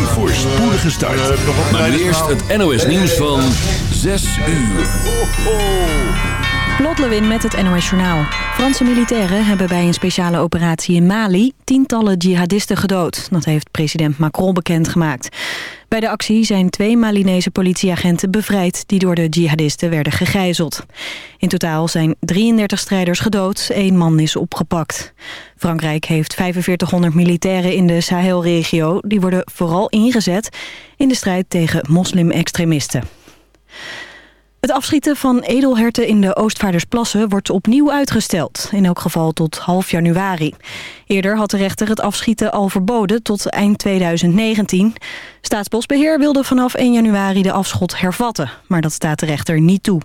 Een voorspoedige start. Maar nu eerst het NOS nieuws van 6 uur. Lot Lewin met het NOS Journaal. Franse militairen hebben bij een speciale operatie in Mali... tientallen jihadisten gedood. Dat heeft president Macron bekendgemaakt. Bij de actie zijn twee Malinese politieagenten bevrijd... die door de jihadisten werden gegijzeld. In totaal zijn 33 strijders gedood, één man is opgepakt. Frankrijk heeft 4500 militairen in de Sahelregio. Die worden vooral ingezet in de strijd tegen moslim-extremisten. Het afschieten van edelherten in de Oostvaardersplassen wordt opnieuw uitgesteld. In elk geval tot half januari. Eerder had de rechter het afschieten al verboden tot eind 2019. Staatsbosbeheer wilde vanaf 1 januari de afschot hervatten. Maar dat staat de rechter niet toe.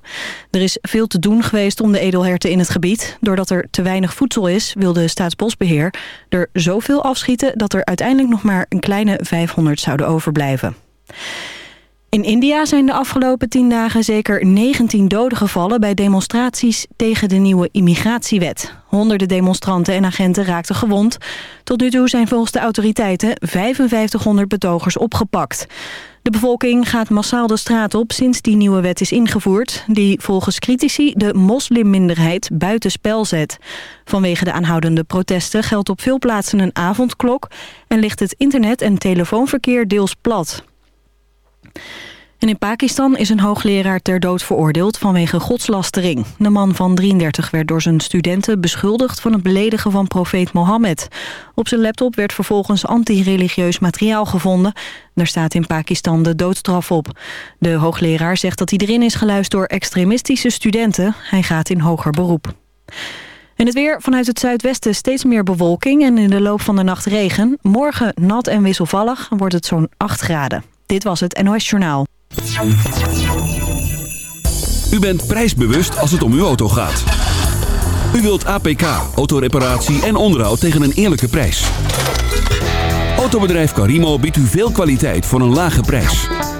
Er is veel te doen geweest om de edelherten in het gebied. Doordat er te weinig voedsel is, wilde Staatsbosbeheer er zoveel afschieten... dat er uiteindelijk nog maar een kleine 500 zouden overblijven. In India zijn de afgelopen tien dagen zeker 19 doden gevallen... bij demonstraties tegen de nieuwe immigratiewet. Honderden demonstranten en agenten raakten gewond. Tot nu toe zijn volgens de autoriteiten 5500 betogers opgepakt. De bevolking gaat massaal de straat op sinds die nieuwe wet is ingevoerd... die volgens critici de moslimminderheid buitenspel zet. Vanwege de aanhoudende protesten geldt op veel plaatsen een avondklok... en ligt het internet- en telefoonverkeer deels plat. In Pakistan is een hoogleraar ter dood veroordeeld vanwege godslastering. De man van 33 werd door zijn studenten beschuldigd van het beledigen van profeet Mohammed. Op zijn laptop werd vervolgens anti-religieus materiaal gevonden. Daar staat in Pakistan de doodstraf op. De hoogleraar zegt dat hij erin is geluisterd door extremistische studenten. Hij gaat in hoger beroep. En het weer vanuit het zuidwesten steeds meer bewolking en in de loop van de nacht regen. Morgen nat en wisselvallig wordt het zo'n 8 graden. Dit was het NOS Journaal. U bent prijsbewust als het om uw auto gaat. U wilt APK, autoreparatie en onderhoud tegen een eerlijke prijs. Autobedrijf Carimo biedt u veel kwaliteit voor een lage prijs.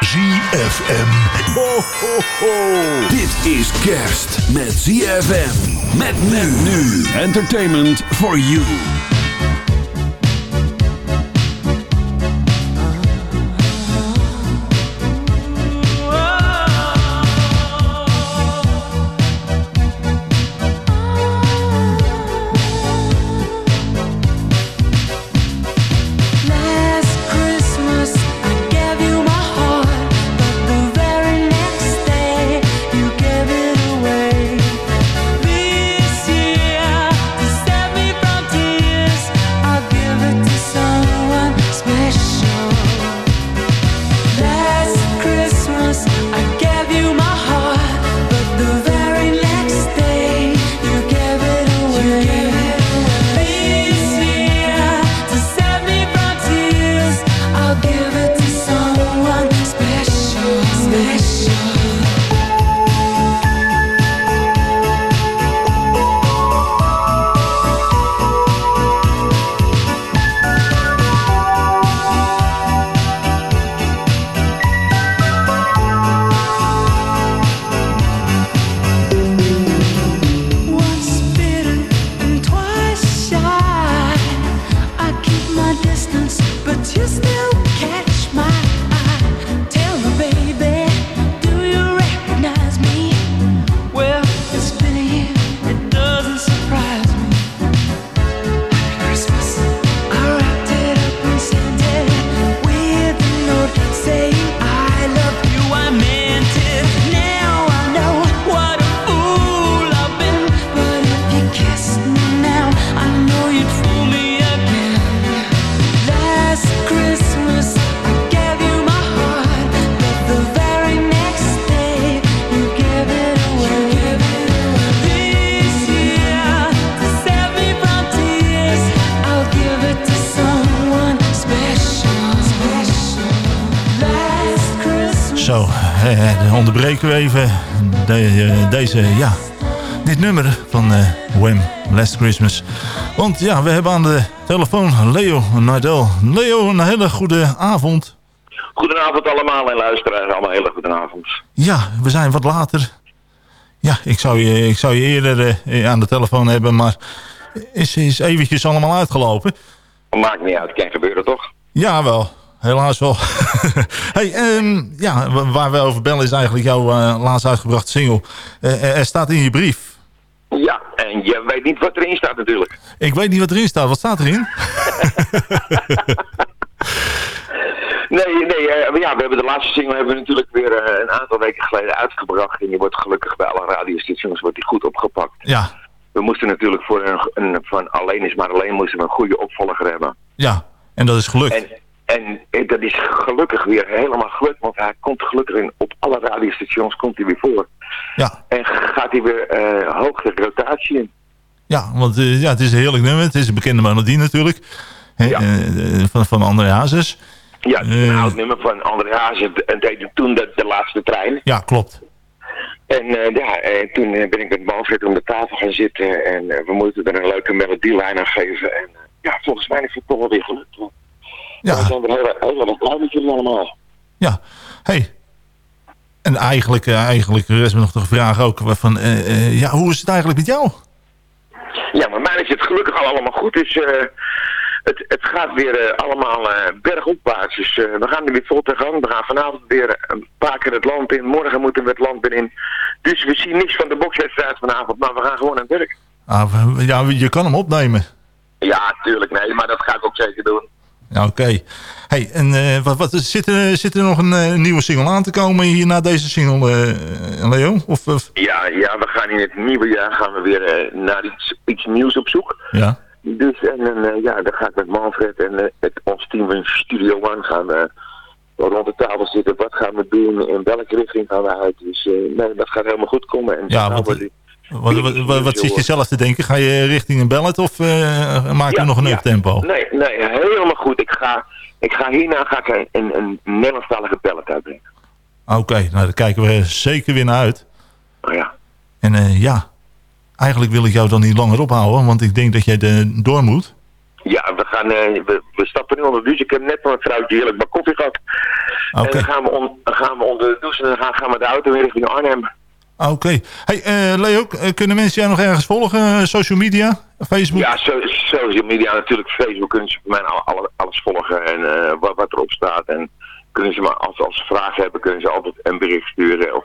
ZFM. Ho, ho, ho. Dit is kerst met ZFM. Met men nu. Entertainment for you. Eh, dan onderbreken we even de- eh, deze, ja, dit nummer van eh Wham, Last Christmas. Want ja, we hebben aan de telefoon Leo Nardel. Leo, een hele goede avond. Goedenavond allemaal en luisteraars, allemaal hele goedenavond. Ja, we zijn wat later. Ja, ik zou je, ik zou je eerder eh, aan de telefoon hebben, maar is, is eventjes allemaal uitgelopen. Maakt niet uit, kan gebeuren toch? Ja, wel. Helaas wel. hey, ehm, ja, wa- waar we over bellen is eigenlijk jouw eh, laatst uitgebrachte single. Eh, er- er staat in je brief. Ja, en je weet niet wat erin staat natuurlijk. Ik weet niet wat erin staat. Wat staat erin? Nee, nee, eh, ja, we hebben de laatste single hebben we natuurlijk weer eh, een aantal weken geleden uitgebracht. En die wordt gelukkig bij alle radiostations wordt die goed opgepakt. Ja, We moesten natuurlijk voor een, een van Alleen is maar alleen moesten we een goede opvolger hebben. ja. En dat is gelukt. En, en eh, dat is gelukkig weer helemaal gelukt, want hij komt gelukkig in, op alle radiostations komt hij weer voor. Ja, En gaat hij weer eh hoog de rotatie in. ja want eh, ja, het is een heerlijk nummer. Het is een bekende melodie natuurlijk. Ja. van, van André Hazes. Ja, het is een oud nummer van André Hazes en deed toen de, de laatste trein. Ja, klopt. En ja, en toen ben ik met Manfred om de tafel gaan zitten en we moeten er een leuke melodielijn aan geven. En ja, volgens mij is het toch wel weer gelukt. want Ja, zijn er heel, heel erg blij met jullie allemaal. ja. Hey. En eigenlijk, eh, eigenlijk rest me nog de vraag ook. Van, eh, eh, ja, hoe is het eigenlijk met jou? Ja, maar mij is het gelukkig al allemaal goed. Dus het, het gaat weer eh, allemaal eh, bergopwaarts. Dus we gaan er weer vol te gang. We gaan vanavond weer een paar keer het land in. Morgen moeten we het land weer in. Dus we zien niks van de bokswedstrijd vanavond. Maar we gaan gewoon aan het werk. Ah, ja, je kan hem opnemen. Ja, tuurlijk. Nee, maar dat ga ik ook zeker doen. Oké. Hey, en eh, wat, wat, zit, er, zit er nog een eh, nieuwe single aan te komen hier na deze single, eh, Leo? Of, of- Ja, ja, we gaan in het nieuwe jaar gaan we weer naar iets, iets nieuws op zoek. ja? Dus en ja, dan ga ik met Manfred en het, ons team in Studio One gaan rond de tafel zitten. Wat gaan we doen? In welke richting gaan we uit? Dus nee, dat gaat helemaal goed komen. En Ja, want- Wat, wat, wat, wat zit je zelf te denken? Ga je richting een ballet of eh maak je Ja, nog een ja. uptempo? Nee, nee, helemaal goed. Ik ga, ik ga hierna ga ik een, een, Nederlandstalige ballet uitbrengen. Oké, nou daar kijken we zeker weer naar uit. Oh ja. En eh, ja, eigenlijk wil ik jou dan niet langer ophouden, want ik denk dat jij de, door moet. Ja, we, gaan, eh, we, we stappen nu onder de douche. Ik heb net van een vrouwtje heerlijk mijn koffie gehad. En dan gaan we, on, dan gaan we onder de douche en dan gaan, gaan we de auto weer richting Arnhem. Oké. Hey eh, Leo, eh, kunnen mensen jou nog ergens volgen? Eh, social media? Facebook? Ja, so, social media natuurlijk. Facebook kunnen ze voor mij alle, alle- alles volgen en wat, wat erop staat. En kunnen ze maar, als, als ze vragen hebben, kunnen ze altijd een bericht sturen. Of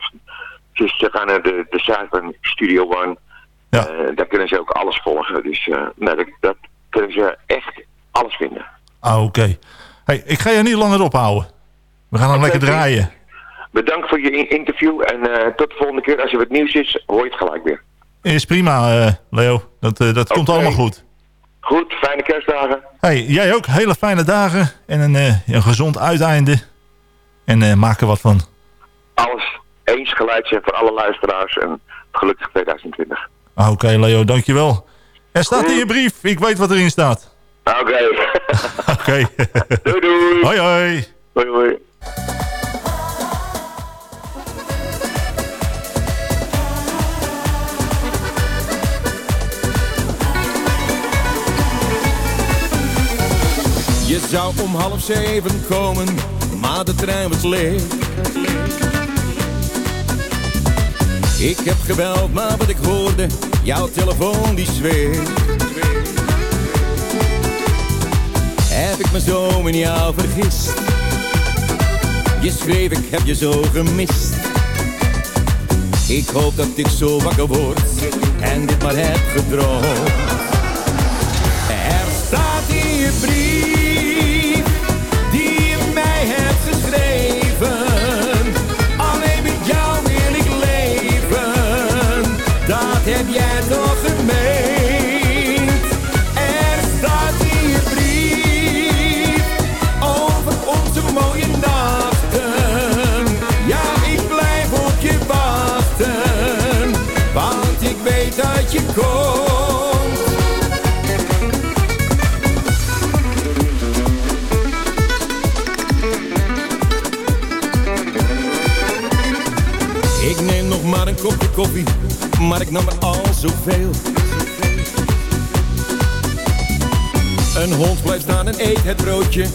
ze, ze gaan naar de, de site van Studio One. Ja. Daar kunnen ze ook alles volgen. Dus eh, nou, dat, dat kunnen ze echt alles vinden. Ah, oké. Hey, ik ga je niet langer ophouden. We gaan hem lekker draaien. Bedankt voor je in- interview en eh, tot de volgende keer. Als er wat nieuws is, hoor je het gelijk weer. Is prima, eh, Leo. Dat, eh, dat komt allemaal goed. Goed, fijne kerstdagen. Hey, jij ook. Hele fijne dagen. En een, een gezond uiteinde. En maak er wat van. Alles eens gelijk zijn voor alle luisteraars en gelukkig 2020. Ah, Oké, Leo, dankjewel. Er staat Goed. in je brief. Ik weet wat erin staat. Oké. Oké. doei doei. hoi, hoi. Hoi hoi. Zou om half zeven komen, maar de trein was leeg. Ik heb gebeld, maar wat ik hoorde, jouw telefoon die zweeg. Heb ik me zo in jou vergist? Je schreef, ik heb je zo gemist. Ik hoop dat ik zo wakker word en dit maar heb gedroomd. Er staat in maar ik nam er al zoveel. Een hond blijft staan en eet het broodje,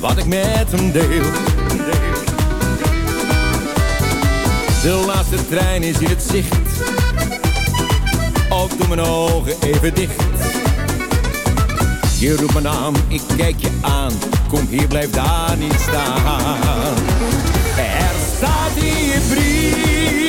wat ik met hem deel. De laatste trein is in het zicht, ook doe mijn ogen even dicht. Je roept mijn naam, ik kijk je aan, kom hier, blijf daar niet staan. Er staat in je brief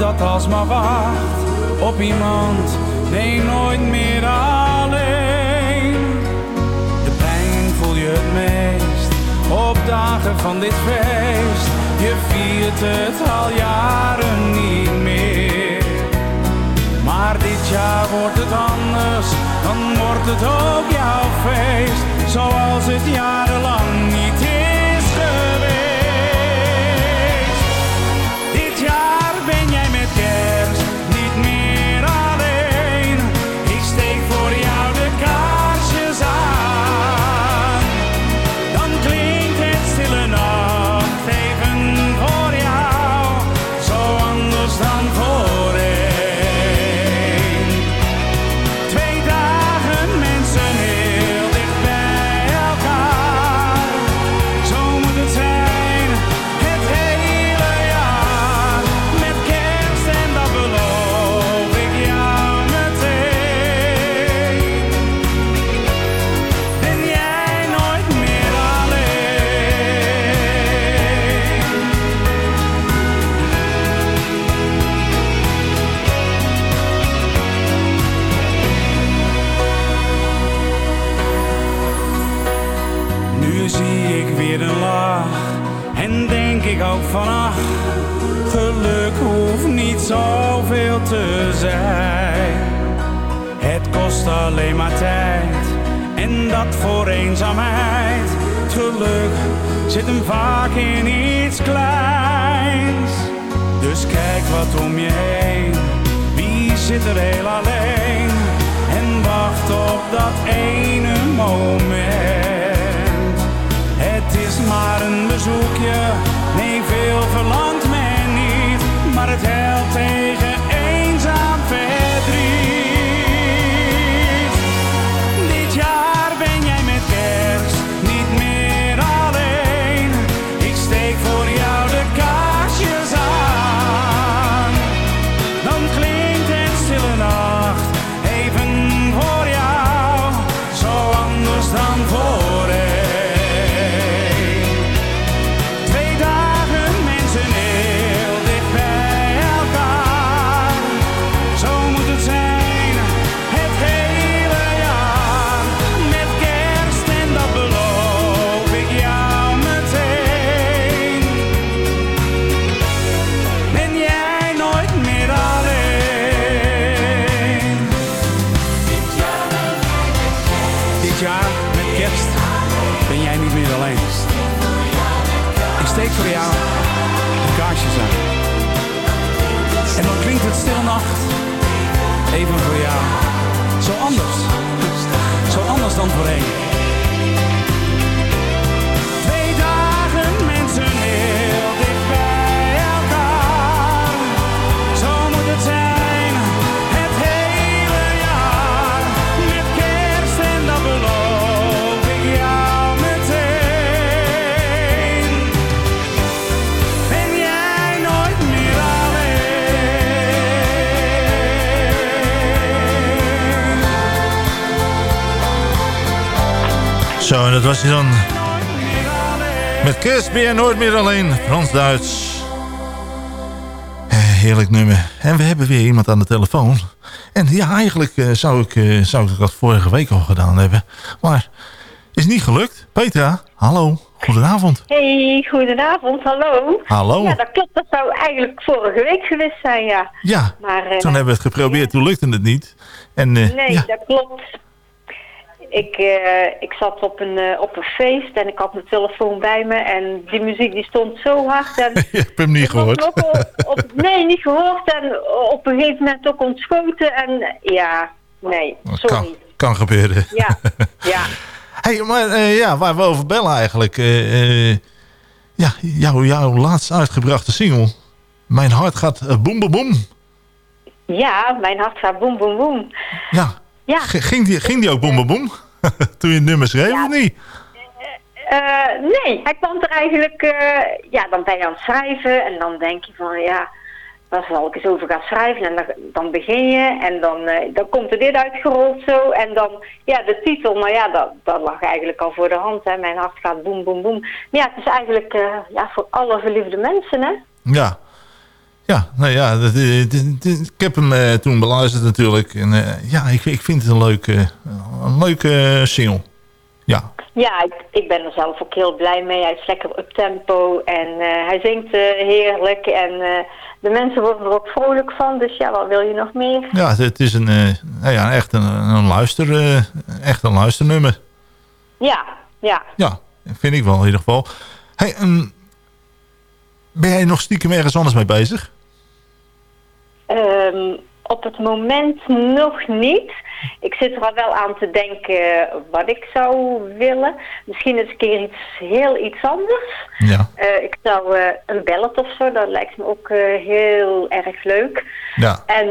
dat alsmaar wacht. Op iemand, nee nooit meer alleen. De pijn voel je het meest. Op dagen van dit feest. Je viert het al jaren niet meer. Maar dit jaar wordt het anders, dan wordt het ook jouw feest. Zoals het jarenlang alleen maar tijd en dat voor eenzaamheid. Geluk zit hem vaak in iets kleins. Dus kijk wat om je heen, wie zit er heel alleen en wacht op dat ene moment. Anders Zo, en dat was hij dan. Met kerst ben je nooit meer alleen. Frans-Duits. Eh, Heerlijk nummer. En we hebben weer iemand aan de telefoon. En ja, eigenlijk eh, zou, ik, eh, zou ik dat vorige week al gedaan hebben. Maar is niet gelukt. Petra, hallo. Goedenavond. Hey, goedenavond, hallo. Hallo. Ja, dat klopt. Dat zou eigenlijk vorige week geweest zijn, ja. Ja, Maar, toen hebben we het geprobeerd. Toen lukte het niet. En Nee, ja, dat klopt. Ik, eh, ik zat op een, eh, op een feest en ik had mijn telefoon bij me en die muziek die stond zo hard. En je hebt hem niet gehoord. op, op- nee, niet gehoord en op een gegeven moment ook ontschoten en ja, nee, sorry. kan, kan gebeuren. Ja, ja. Hey, maar eh, ja, waar we over bellen eigenlijk. ja, jouw, jouw laatst uitgebrachte single. Mijn hart gaat boem boem boem. Ja, mijn hart gaat boem, boem, boem. Ja. Ja. Ging die, ging die ook boem boem boem? Toen je het nummer schreef of niet? Eh, nee, hij kwam er eigenlijk... eh, ja, dan ben je aan het schrijven en dan denk je van... Ja, waar zal ik eens over gaan schrijven? En dan, dan begin je en dan, eh, dan komt er dit uitgerold zo. En dan, ja, de titel, nou ja, dat, dat lag eigenlijk al voor de hand. Hè. Mijn hart gaat boem, boem, boem. Maar ja, het is eigenlijk eh, ja, voor alle verliefde mensen, hè? Ja. Ja, nou ja, dat, eh, ik heb hem eh, toen beluisterd natuurlijk. En eh, ja, ik, ik vind het een leuke, een leuke single. Ja, Ja, ik, ik ben er zelf ook heel blij mee. Hij is lekker op tempo en hij zingt heerlijk. En de mensen worden er ook vrolijk van. Dus ja, wat wil je nog meer? ja het, is een, nou ja, echt een, een, luister, echt een luisternummer. Ja, ja. Ja, vind ik wel in ieder geval. Hey, ehm, ben jij nog stiekem ergens anders mee bezig? Ehm, op het moment nog niet. Ik zit er al wel aan te denken wat ik zou willen. Misschien eens een keer iets heel iets anders. Ja. Eh, ik zou eh, een ballad of zo, dat lijkt me ook eh, heel erg leuk. Ja. En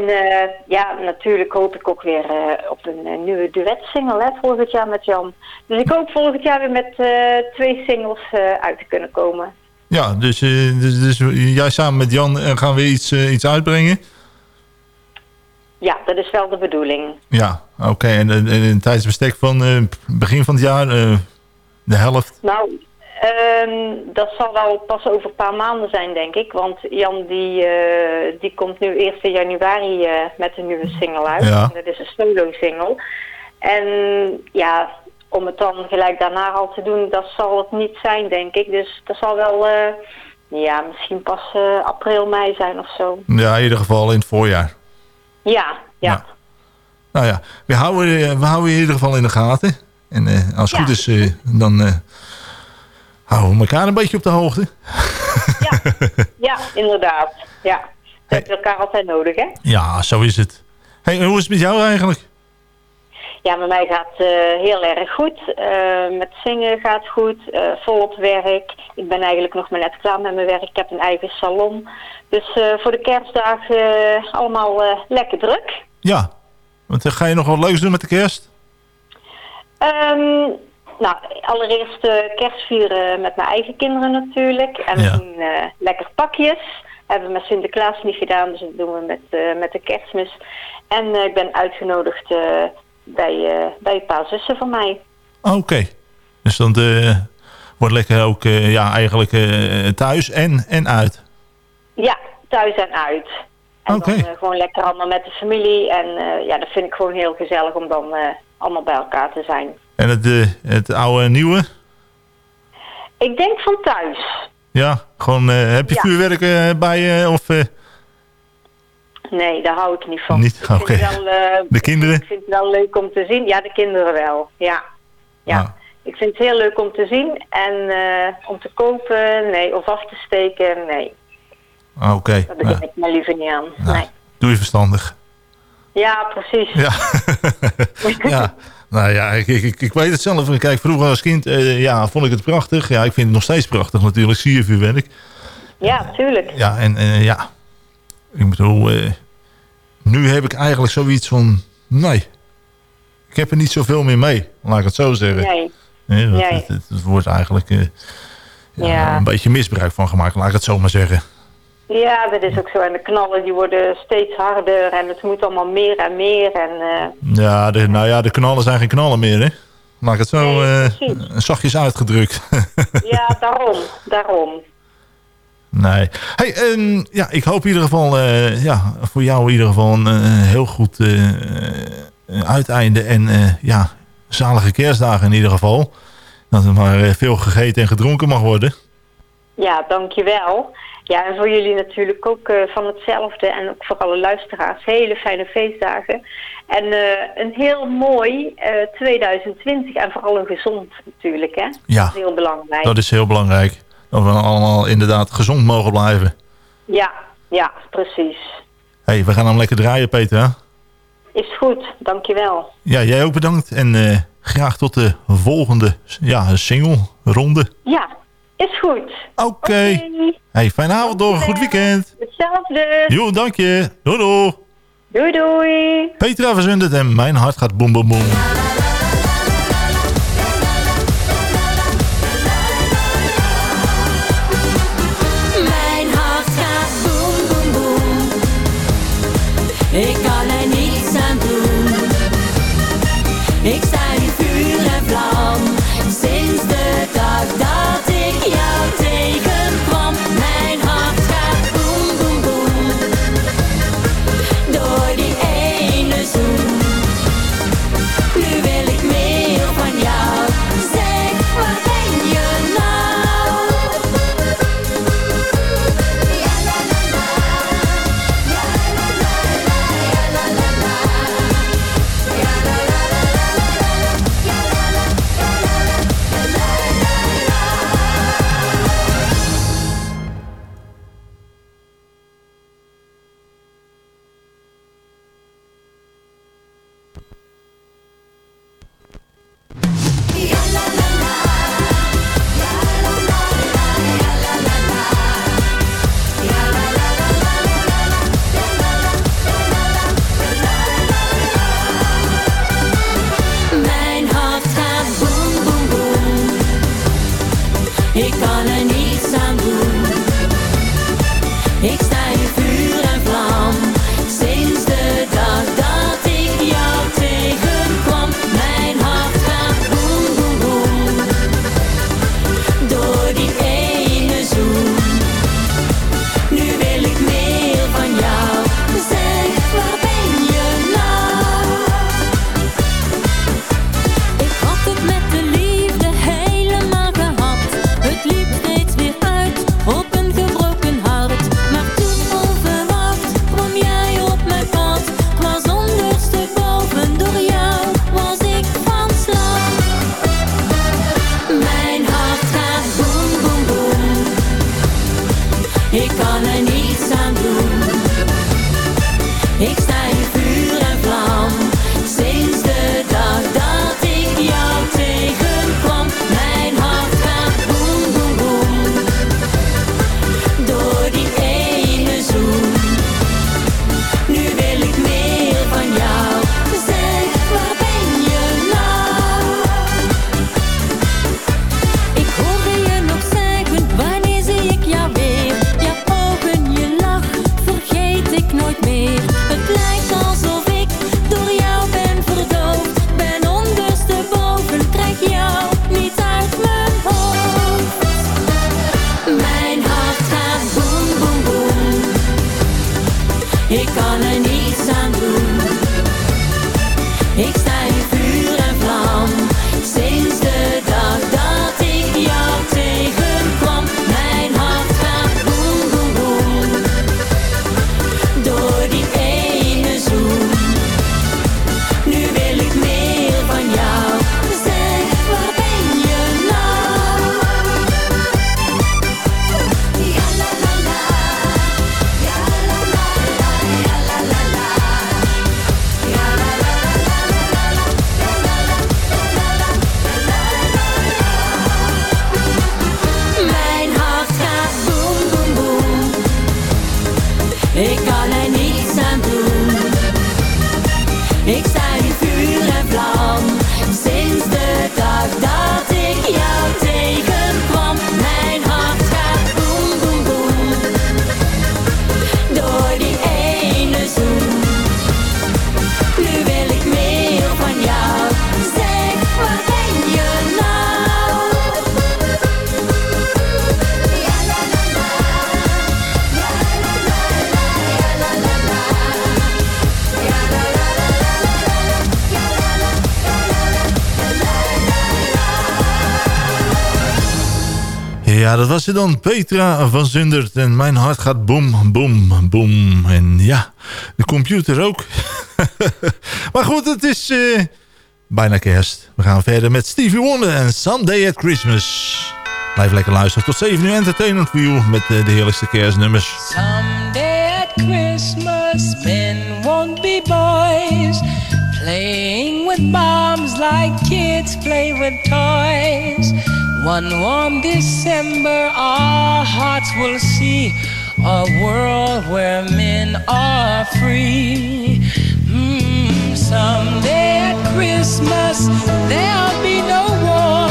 ja, natuurlijk hoop ik ook weer op een nieuwe duetsingle hè, volgend jaar met Jan. Dus ik hoop volgend jaar weer met twee singles uit te kunnen komen. Ja, dus, dus, dus jij samen met Jan gaan weer iets, iets uitbrengen? Ja, dat is wel de bedoeling. Ja, oké. En, en, en een tijdsbestek van eh, begin van het jaar, eh, de helft? Nou, ehm, dat zal wel pas over een paar maanden zijn, denk ik. Want Jan die, eh, die komt nu 1 januari met een nieuwe single uit. Ja. Dat is een solo-single. En ja, om het dan gelijk daarna al te doen, dat zal het niet zijn, denk ik. Dus dat zal wel, ja, misschien pas april, mei zijn of zo. Ja, in ieder geval in het voorjaar. Ja, ja. Nou ja, we houden, eh, we houden je in ieder geval in de gaten. En eh, als het goed is, eh, dan houden we elkaar een beetje op de hoogte. Ja, inderdaad. Ja. We hebben elkaar altijd nodig, hè? Ja, zo is het. Hey, hoe is het met jou eigenlijk? Ja, met mij gaat het heel erg goed. Eh, met zingen gaat goed, eh, volop werk. Ik ben eigenlijk nog maar net klaar met mijn werk. Ik heb een eigen salon. Dus eh, voor de kerstdagen eh, allemaal eh, lekker druk. Ja, want eh, ga je nog wat leuks doen met de kerst? Ehm, nou, allereerst eh, kerst vieren met mijn eigen kinderen natuurlijk. En Ja. we doen eh, lekker pakjes. Hebben we met Sinterklaas niet gedaan, dus dat doen we met, eh, met de kerstmis. En eh, ik ben uitgenodigd eh, bij, eh, bij een paar zussen van mij. Oké. Dus dan eh, wordt lekker ook eh, ja, eigenlijk thuis en, en uit. Ja, thuis en uit. En dan gewoon lekker allemaal met de familie. En ja, dat vind ik gewoon heel gezellig om dan allemaal bij elkaar te zijn. En het, het oude en nieuwe? Ik denk van thuis. Ja, gewoon heb je Ja. vuurwerk bij je? Of, Nee, daar hou ik niet van. Niet? Ik vind Oké. het wel, eh, De kinderen? Ik vind het wel leuk om te zien. Ja, de kinderen wel. Ja. ja. Ah. Ik vind het heel leuk om te zien. En eh, om te kopen, nee. Of af te steken, nee. Ah, Oké, Daar begin nou, ik maar liever niet aan. Nee. doe je verstandig. Ja, precies. Ja. ja. Nou ja, ik, ik, ik- weet het zelf. Kijk, vroeger als kind eh, ja, vond ik het prachtig. Ja, ik vind het nog steeds prachtig natuurlijk. Zie je vuurwerk. Ja, tuurlijk. Ja, en ja. Ik bedoel, eh, nu heb ik eigenlijk zoiets van... Nee, ik heb er niet zoveel meer mee. Laat ik het zo zeggen. Nee. Nee, Nee. Het, het- het wordt eigenlijk eh, ja, Ja. een beetje misbruik van gemaakt. Laat ik het zo maar zeggen. Ja, dat is ook zo. En de knallen die worden steeds harder en het moet allemaal meer en meer. En eh, Ja, de, nou ja, de knallen zijn geen knallen meer, hè? Laat ik het zo eh, zachtjes uitgedrukt. ja, daarom, daarom. Nee. Hey, ehm, ja, ik hoop in ieder geval, eh, ja, voor jou in ieder geval een eh, heel goed eh, uiteinde. En ja, zalige kerstdagen in ieder geval. Dat er maar veel gegeten en gedronken mag worden. Ja, dankjewel. Ja, en voor jullie natuurlijk ook van hetzelfde. En ook voor alle luisteraars. Hele fijne feestdagen. En een heel mooi eh, 2020. En vooral een gezond natuurlijk, hè? Ja. Dat is heel belangrijk. Dat is heel belangrijk dat we allemaal inderdaad gezond mogen blijven. Ja, ja, precies. hey, we gaan hem lekker draaien, Peter. Is goed, dankjewel. Ja, jij ook bedankt. En eh, graag tot de volgende ja, single-ronde. Ja, is goed. Oké. Hey, fijne avond door, goed weekend. Hetzelfde. Jo, dank je. Doei doei. Doei doei. Petra Verzundert en Mijn Hart Gaat Boem Boem Boem. Ja, dat was het dan. Petra van Zundert. En mijn hart gaat boom boom boem. En ja, de computer ook. maar goed, het is eh, bijna kerst. We gaan verder met Stevie Wonder en Sunday at Christmas. Blijf lekker luisteren. Tot 7 uur Entertainment View met eh, de heerlijkste kerstnummers. Someday at Christmas, men won't be boys. Playing with moms, like kids play with toys. One warm December, our hearts will see a world where men are free. Mm, someday at Christmas, there'll be no war.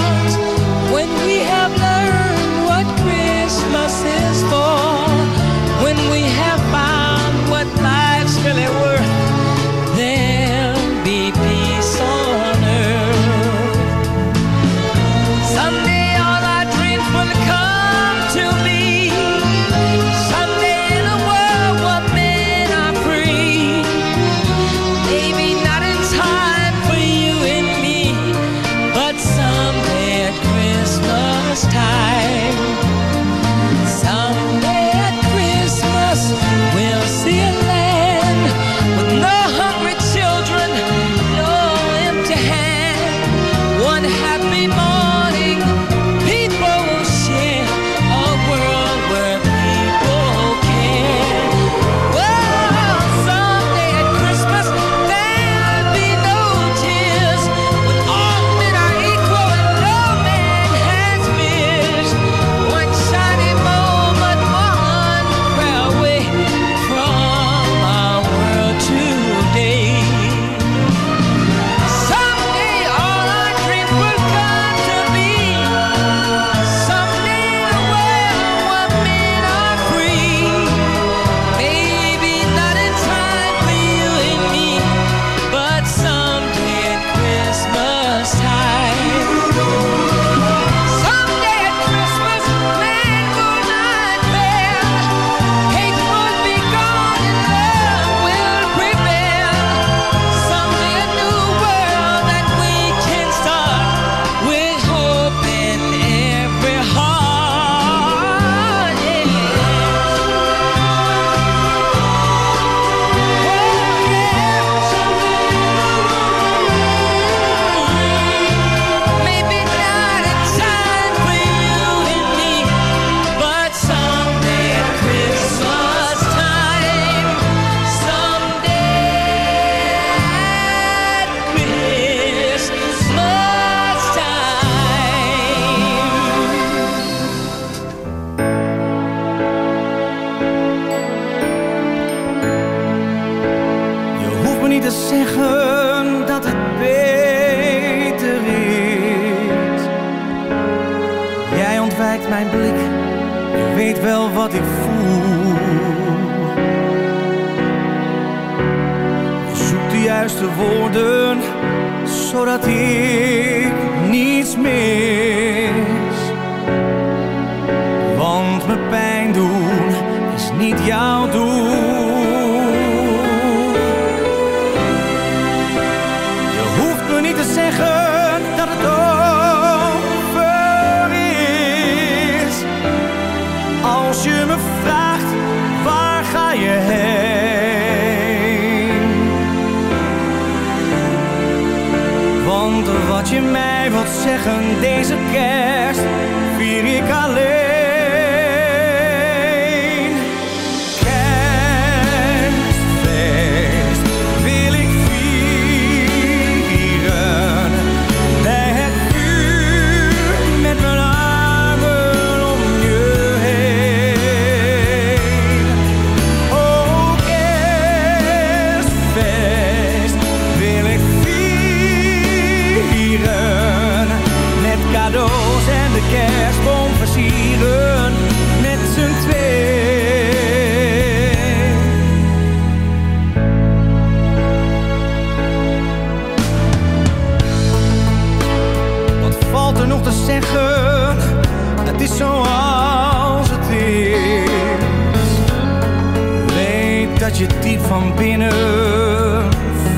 Die van binnen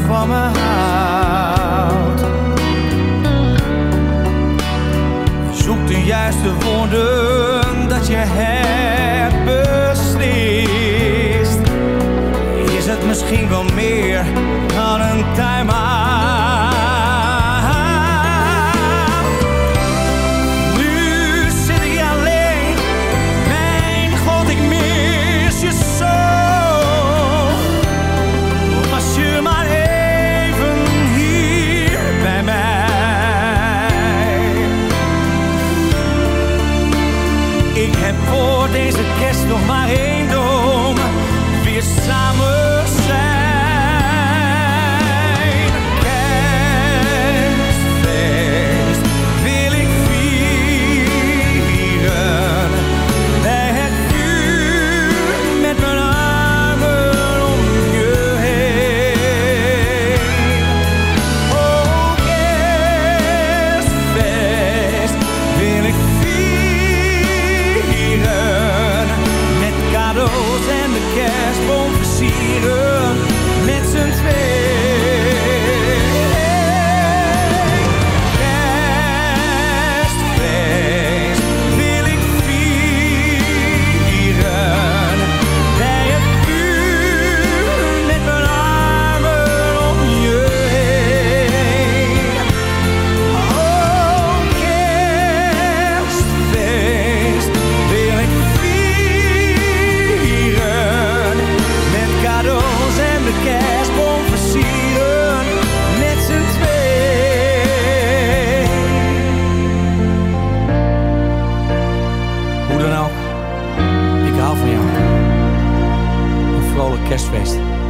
van me houd. Zoek de juiste woorden dat je hebt beslist. Is het misschien wel meer dan een tijd? Vrolijk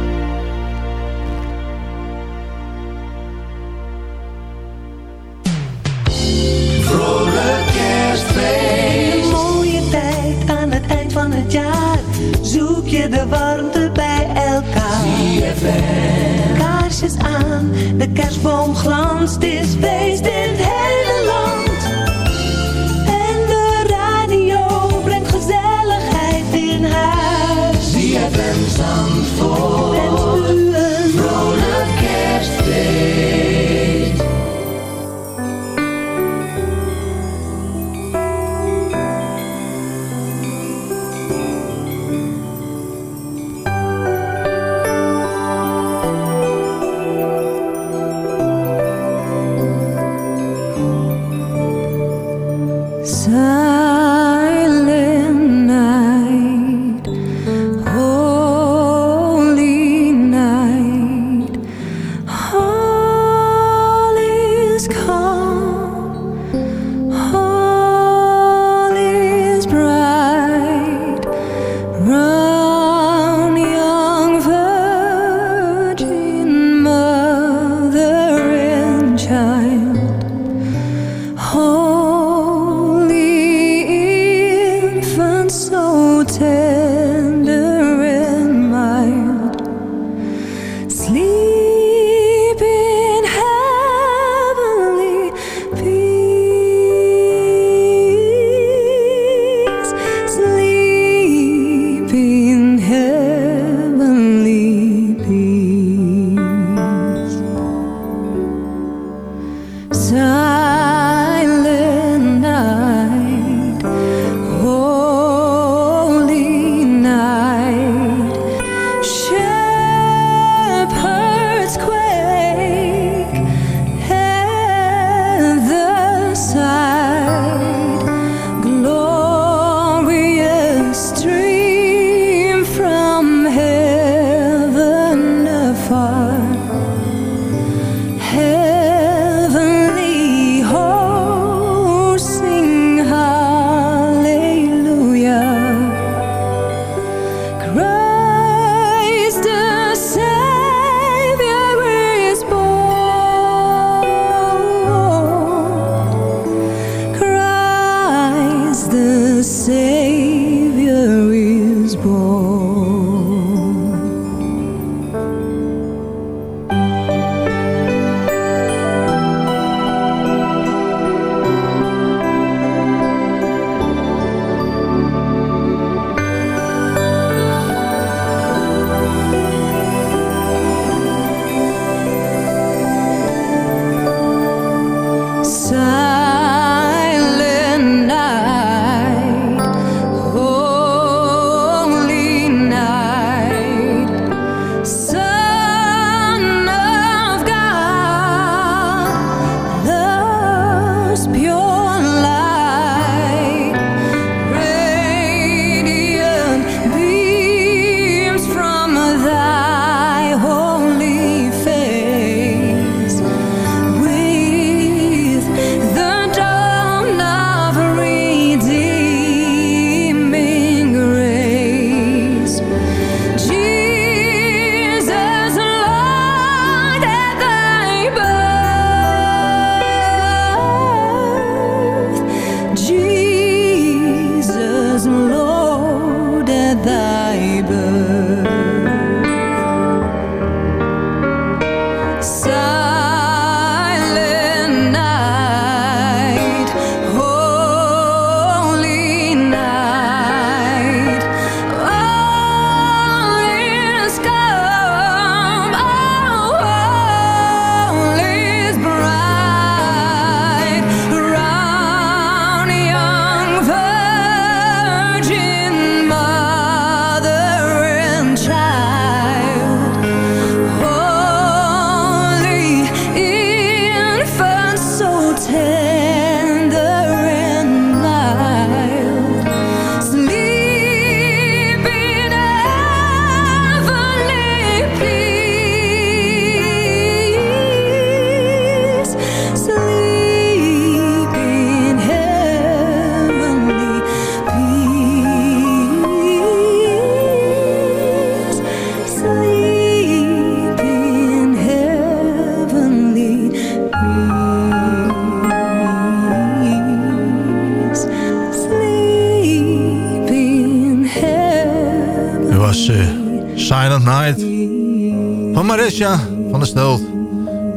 van Marisha van der Stelt.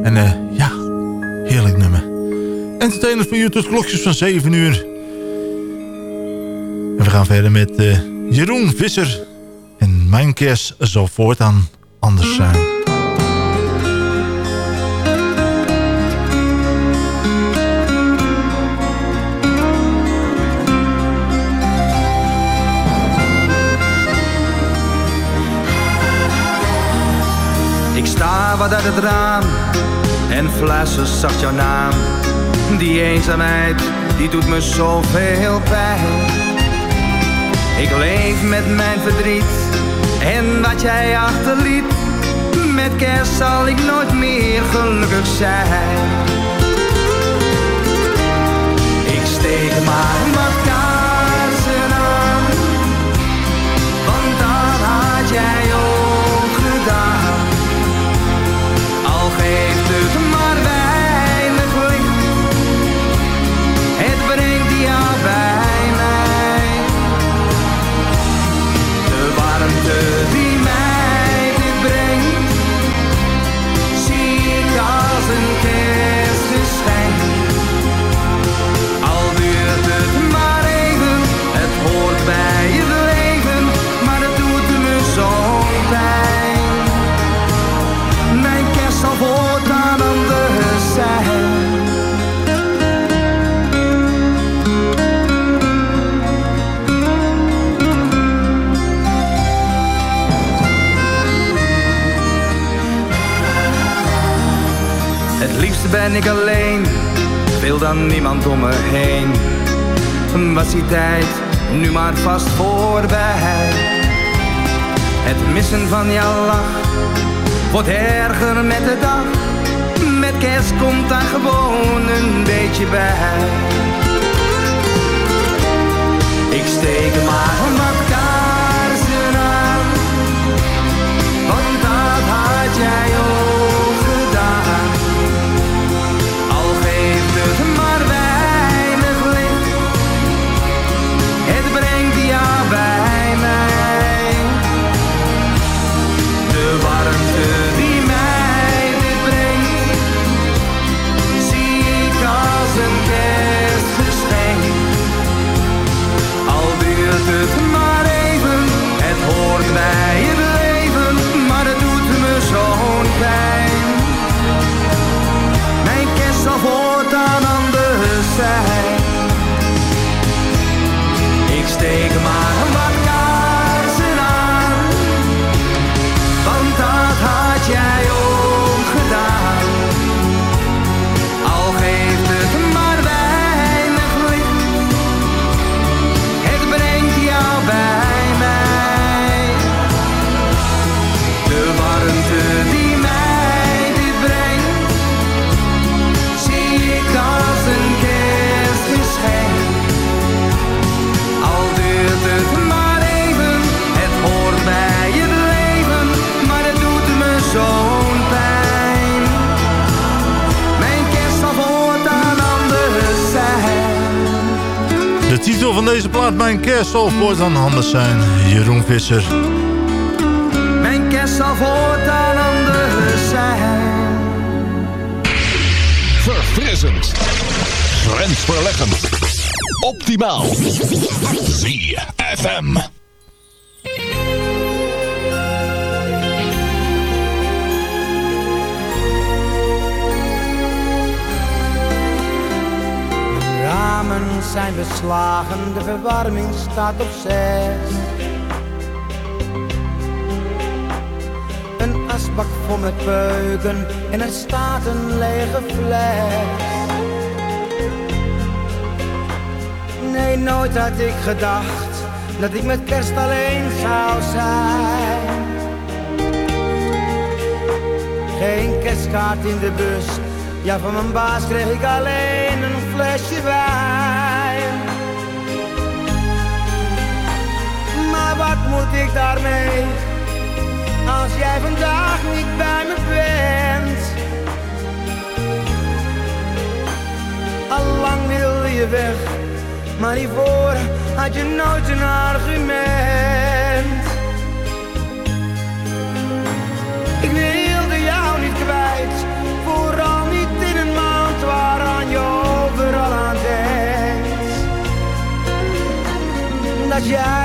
En eh, ja, heerlijk nummer. Entertainer voor u tot klokjes van 7 uur. En we gaan verder met eh, Jeroen Visser. En mijn kerst zal voortaan anders zijn. Uit het raam en fluister zacht jouw naam. Die eenzaamheid, die doet me zoveel pijn. Ik leef met mijn verdriet en wat jij achterliet. Met kerst zal ik nooit meer gelukkig zijn. Ik steek maar ben ik alleen, wil dan niemand om me heen. Was die tijd nu maar vast voorbij? Het missen van jouw lach wordt erger met de dag. Met kerst komt daar gewoon een beetje bij. Titel van deze plaat, Mijn kerst zal voortaan anders zijn. Jeroen Visser. Mijn kerst zal voortaan anders zijn. Verfrissend. Grensverleggend. Optimaal. ZFM. De verwarming staat op zes. Een asbak vol met peuken en er staat een lege fles. Nee, nooit had ik gedacht dat ik met kerst alleen zou zijn. Geen kerstkaart in de bus, ja van mijn baas kreeg ik alleen een flesje wijn. wat moet ik daarmee? Als jij vandaag niet bij me bent. Allang wil je weg, maar hiervoor had je nooit een argument. Ik wilde jou niet kwijt, vooral niet in een maand waaraan je overal aan denkt. Dat jij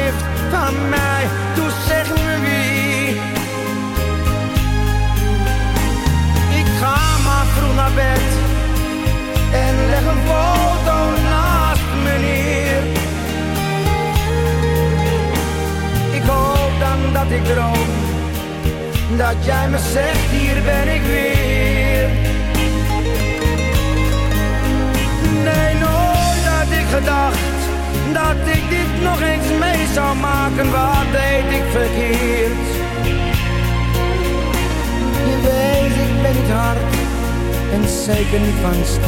fun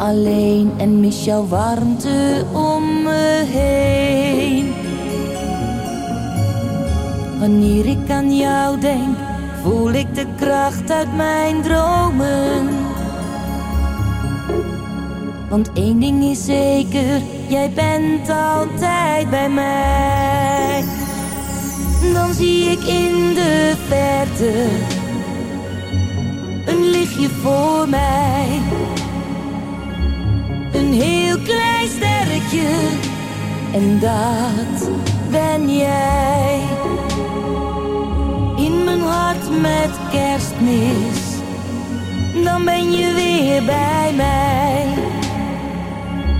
alleen en mis jouw warmte om me heen. Wanneer ik aan jou denk, voel ik de kracht uit mijn dromen. Want één ding is zeker, jij bent altijd bij mij. Dan zie ik in de verte een lichtje voor mij. Sterretje, en dat ben jij. In mijn hart met kerstmis, dan ben je weer bij mij.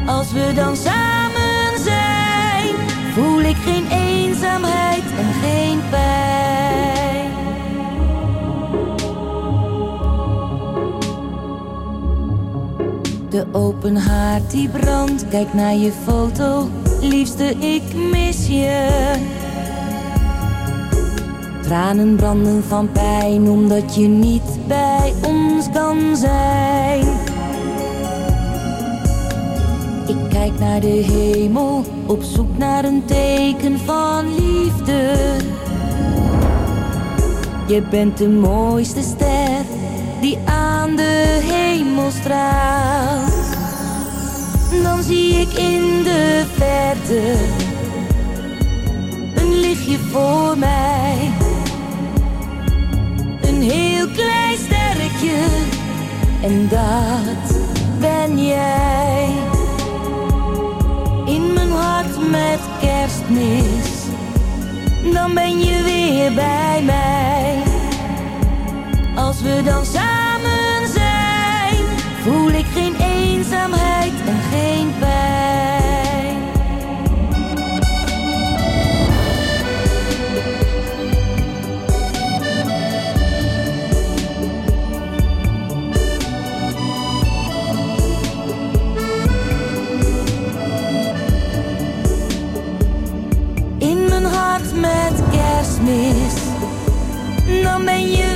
Als we dan samen zijn, voel ik geen eenzaamheid De open haard die brandt, kijk naar je foto. Liefste, ik mis je. Tranen branden van pijn omdat je niet bij ons kan zijn. Ik kijk naar de hemel op zoek naar een teken van liefde. Je bent de mooiste ster die aan de hemel straalt. Dan zie ik in de verte een lichtje voor mij. Een heel klein sterretje, en dat ben jij. In mijn hart met kerstmis, dan ben je weer bij mij. Als we dan samen voel ik geen eenzaamheid en geen pijn. In mijn hart met kerstmis, dan ben je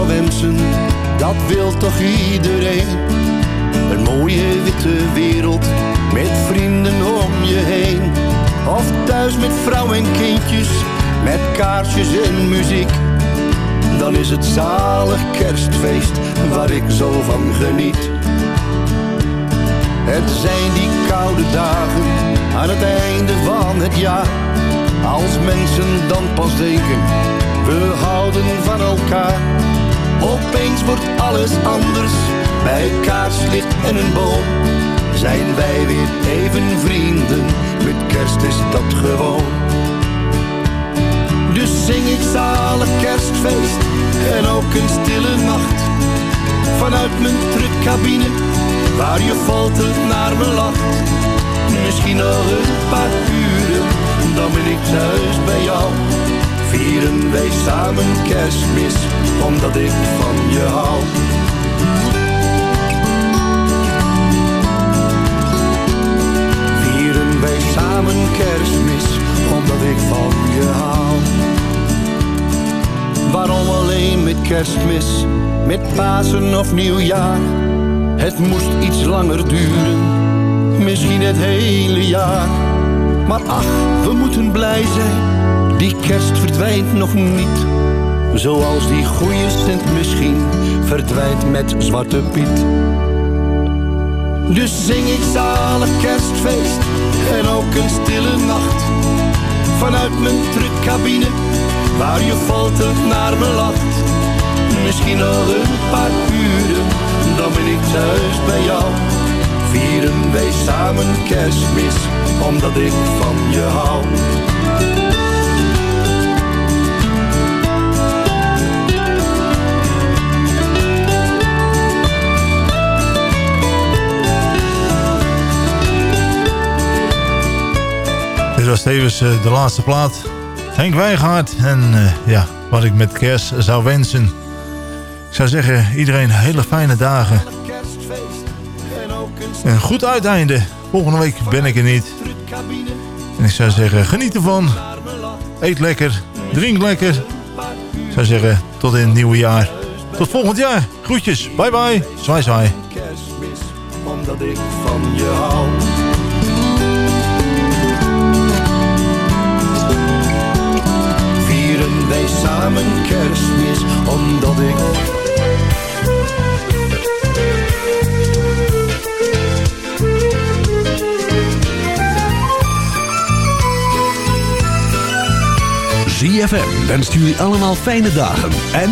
wensen, dat wil toch iedereen. Een mooie witte wereld, met vrienden om je heen. Of thuis met vrouw en kindjes, met kaarsjes en muziek. Dan is het zalig kerstfeest, waar ik zo van geniet. Het zijn die koude dagen, aan het einde van het jaar. Als mensen dan pas denken, we houden van elkaar. Opeens wordt alles anders, bij kaarslicht en een boom. Zijn wij weer even vrienden, met kerst is dat gewoon. Dus zing ik zalig kerstfeest, en ook een stille nacht. Vanuit mijn truckcabine, waar je foltert naar me lacht. Misschien nog een paar uren, dan ben ik thuis bij jou. Vieren wij samen kerstmis, omdat ik van je hou. Vieren wij samen kerstmis, omdat ik van je hou. Waarom alleen met kerstmis, met Pasen of nieuwjaar? Het moest iets langer duren, misschien het hele jaar. Maar ach, we moeten blij zijn, die kerst verdwijnt nog niet. Zoals die goede cent misschien verdwijnt met Zwarte Piet. Dus zing ik zalig kerstfeest en ook een stille nacht. Vanuit mijn truckcabine, waar je foltert naar me lacht. Misschien nog een paar uren, dan ben ik thuis bij jou. Vier samen kerstmis, omdat ik van je hou. Was tevens eh, de laatste plaat. Henk Wijngaard. En eh, ja, wat ik met kerst zou wensen. Ik zou zeggen, iedereen hele fijne dagen. Een goed uiteinde. Volgende week ben ik er niet. En ik zou zeggen, geniet ervan. Eet lekker. Drink lekker. Ik zou zeggen, tot in het nieuwe jaar. Tot volgend jaar. Groetjes. Bye bye. Zwaai zwaai. Van. Samen kerstmis, omdat ik... ZFM wenst jullie allemaal fijne dagen en